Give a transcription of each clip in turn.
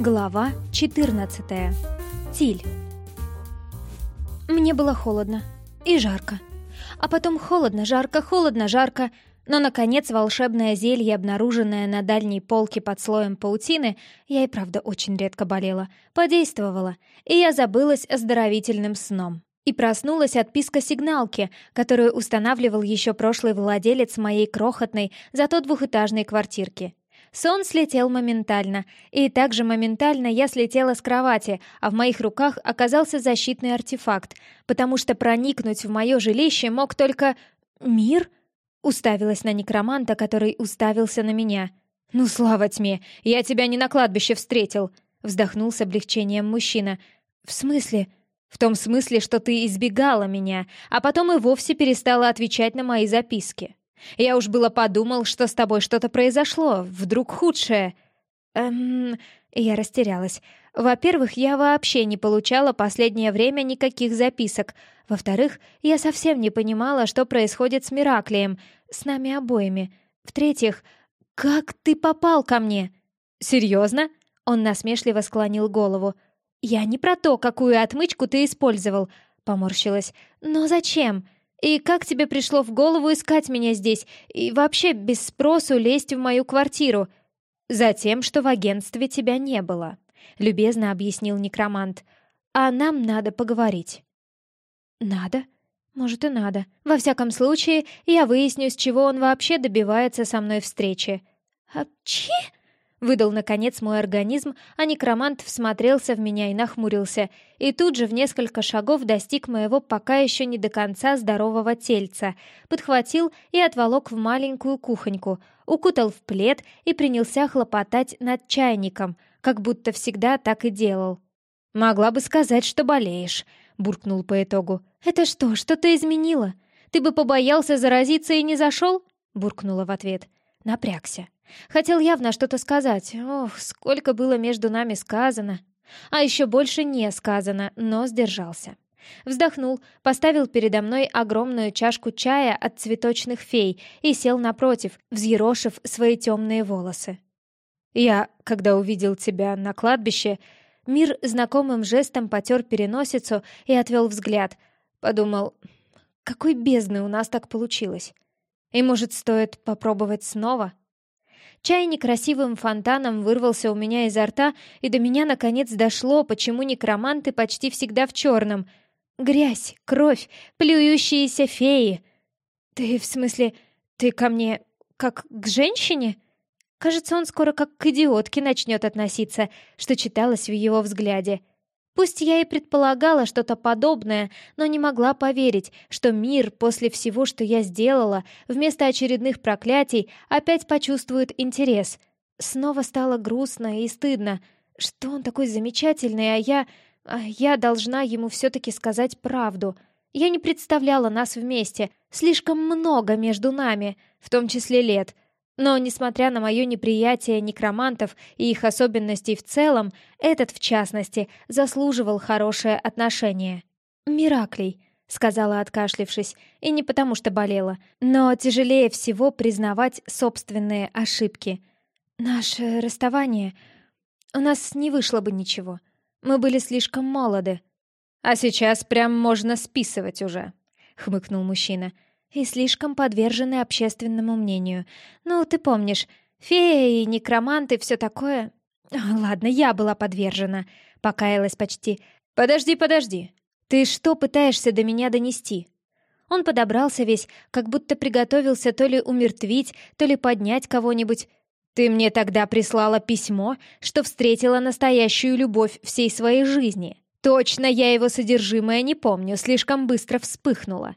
Глава 14. Тиль. Мне было холодно и жарко. А потом холодно, жарко, холодно, жарко. Но, наконец, волшебное зелье, обнаруженное на дальней полке под слоем паутины, я и правда очень редко болела, подействовало, и я забылась оздоровительным сном. И проснулась от писка сигналки, которую устанавливал еще прошлый владелец моей крохотной, зато двухэтажной квартирки. Сон слетел моментально, и также моментально я слетела с кровати, а в моих руках оказался защитный артефакт, потому что проникнуть в мое жилище мог только... «Мир?» Уставилась на некроманта, который уставился на меня. «Ну, слава тьме, я тебя не на кладбище встретил!» Вздохнул с облегчением мужчина. «В смысле?» «В том смысле, что ты избегала меня, а потом и вовсе перестала отвечать на мои записки. Я уж было подумал, что с тобой что-то произошло, вдруг худшее. Эм, я растерялась. Во-первых, я вообще не получала последнее время никаких записок. Во-вторых, я совсем не понимала, что происходит с Мираклием, с нами обоими. В-третьих, как ты попал ко мне? Серьезно? Он насмешливо склонил голову. Я не про то, какую отмычку ты использовал, поморщилась. Но зачем? И как тебе пришло в голову искать меня здесь и вообще без спросу лезть в мою квартиру? Затем, что в агентстве тебя не было, любезно объяснил некромант. А нам надо поговорить. Надо? Может и надо. Во всяком случае, я выясню, с чего он вообще добивается со мной встречи. А че? Выдал, наконец, мой организм, а некромант всмотрелся в меня и нахмурился, и тут же в несколько шагов достиг моего пока еще не до конца здорового тельца, подхватил и отволок в маленькую кухоньку, укутал в плед и принялся хлопотать над чайником, как будто всегда так и делал. «Могла бы сказать, что болеешь», — буркнул по итогу. «Это что, что-то изменило? Ты бы побоялся заразиться и не зашел?» — буркнула в ответ. Напрягся. Хотел явно что-то сказать. Ох, сколько было между нами сказано. А еще больше не сказано, но сдержался. Вздохнул, поставил передо мной огромную чашку чая от цветочных фей и сел напротив, взъерошив свои темные волосы. «Я, когда увидел тебя на кладбище, мир знакомым жестом потер переносицу и отвел взгляд. Подумал, какой бездны у нас так получилось. И, может, стоит попробовать снова?» Чай некрасивым фонтаном вырвался у меня изо рта, и до меня наконец дошло, почему некроманты почти всегда в черном. Грязь, кровь, плюющиеся феи. Ты, в смысле, ты ко мне как к женщине? Кажется, он скоро как к идиотке начнет относиться, что читалось в его взгляде. Пусть я и предполагала что-то подобное, но не могла поверить, что мир после всего, что я сделала, вместо очередных проклятий опять почувствует интерес. Снова стало грустно и стыдно. Что он такой замечательный, а я... А я должна ему все-таки сказать правду. Я не представляла нас вместе. Слишком много между нами, в том числе лет — но, несмотря на мое неприятие некромантов и их особенностей в целом, этот, в частности, заслуживал хорошее отношение. «Мираклей», — сказала, откашлившись, и не потому что болела, но тяжелее всего признавать собственные ошибки. «Наше расставание... У нас не вышло бы ничего. Мы были слишком молоды». «А сейчас прям можно списывать уже», — хмыкнул мужчина. — и слишком подвержены общественному мнению. Ну, ты помнишь, феи, некроманты, все такое. Ладно, я была подвержена, покаялась почти. Подожди, подожди. Ты что пытаешься до меня донести? Он подобрался весь, как будто приготовился то ли умертвить, то ли поднять кого-нибудь. Ты мне тогда прислала письмо, что встретила настоящую любовь всей своей жизни. Точно я его содержимое не помню, слишком быстро вспыхнуло.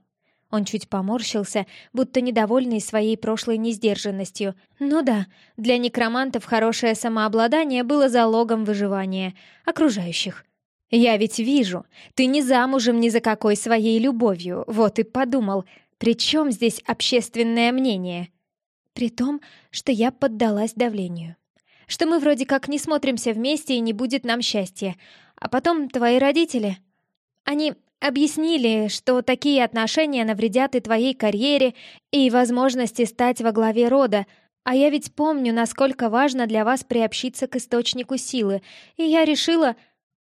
Он чуть поморщился, будто недовольный своей прошлой несдержанностью. Ну да, для некромантов хорошее самообладание было залогом выживания окружающих. «Я ведь вижу, ты не замужем ни за какой своей любовью, вот и подумал, при чем здесь общественное мнение?» При том, что я поддалась давлению. Что мы вроде как не смотримся вместе и не будет нам счастья. А потом твои родители... Они Объяснили, что такие отношения навредят и твоей карьере, и возможности стать во главе рода. А я ведь помню, насколько важно для вас приобщиться к источнику силы, и я решила...»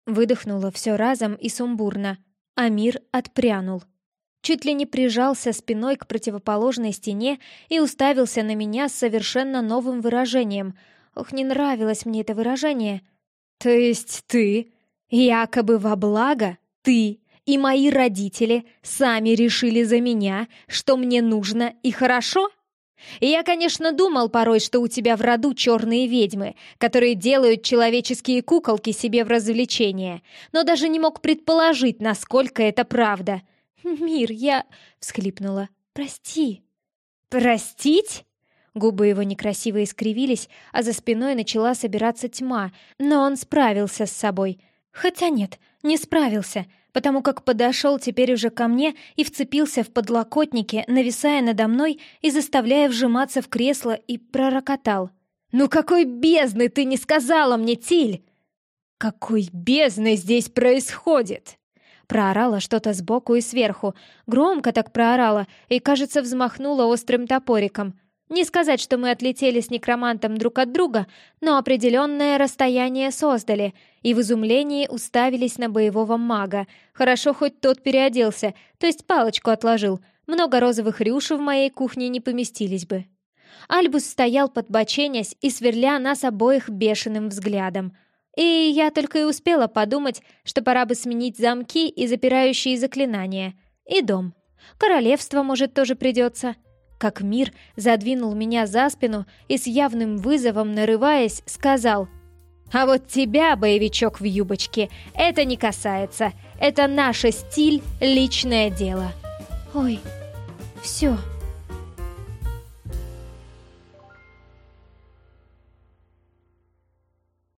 Выдохнула все разом и сумбурно. А мир отпрянул. Чуть ли не прижался спиной к противоположной стене и уставился на меня с совершенно новым выражением. Ох, не нравилось мне это выражение. «То есть ты, якобы во благо, ты и мои родители сами решили за меня, что мне нужно и хорошо?» Я, конечно, думал порой, что у тебя в роду черные ведьмы, которые делают человеческие куколки себе в развлечение, но даже не мог предположить, насколько это правда. «Мир, я...» — всхлипнула. «Прости». «Простить?» Губы его некрасиво искривились, а за спиной начала собираться тьма, но он справился с собой. Хотя нет, не справился — потому как подошел теперь уже ко мне и вцепился в подлокотники, нависая надо мной и заставляя вжиматься в кресло, и пророкотал. «Ну какой бездны ты не сказала мне, Тиль!» «Какой бездны здесь происходит?» Проорала что-то сбоку и сверху, громко так проорала и, кажется, взмахнула острым топориком — не сказать, что мы отлетели с некромантом друг от друга, но определенное расстояние создали и в изумлении уставились на боевого мага. Хорошо, хоть тот переоделся, то есть палочку отложил. Много розовых рюш в моей кухне не поместились бы. Альбус стоял подбоченясь и сверля нас обоих бешеным взглядом. И я только и успела подумать, что пора бы сменить замки и запирающие заклинания. И дом. Королевство, может, тоже придется как мир задвинул меня за спину и с явным вызовом, нарываясь, сказал «А вот тебя, боевичок в юбочке, это не касается. Это наше стиль, личное дело». «Ой, все»,